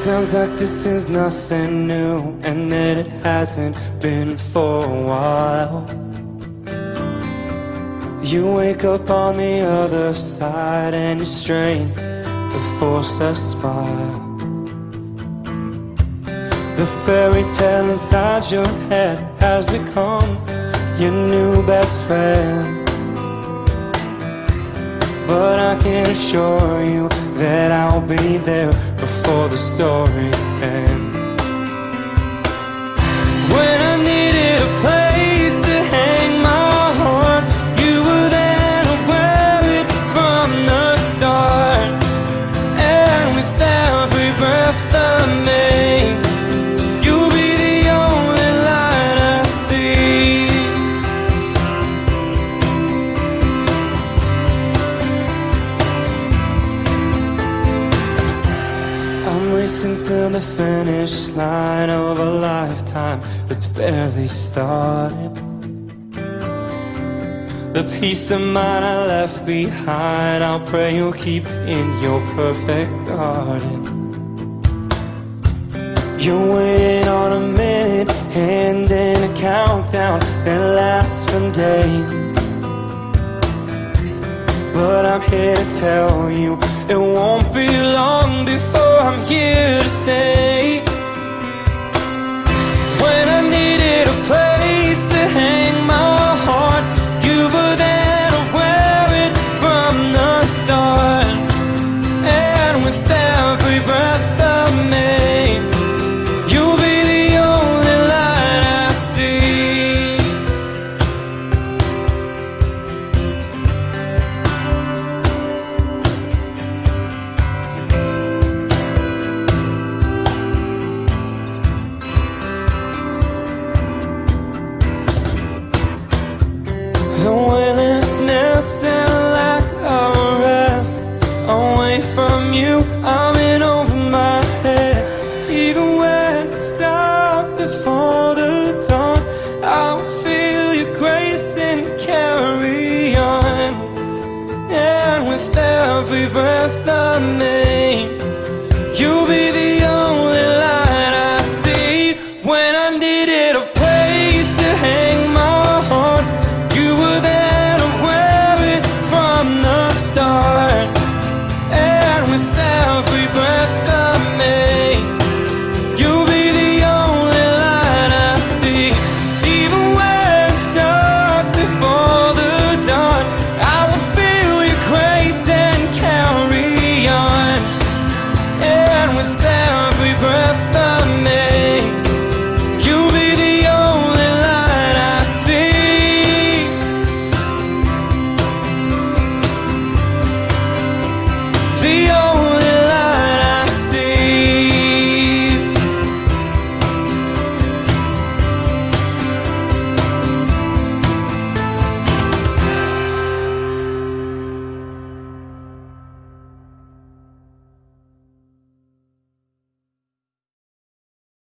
Sounds like this is nothing new, and that it hasn't been for a while. You wake up on the other side, and you strain to force a smile. The fairy tale inside your head has become your new best friend. But I can assure you that I'll be there before the story ends. To the finish line of a lifetime that's barely started. The peace of mind I left behind, I'll pray you'll keep in your perfect garden. You're waiting on a minute, hand in a countdown that lasts for days. But I'm here to tell you it won't be long before I'm here to stay. When I needed a place And lack of rest Away from you, I'm in over my head. Even when I stop before the dawn I will feel your grace and carry on. And with every breath I make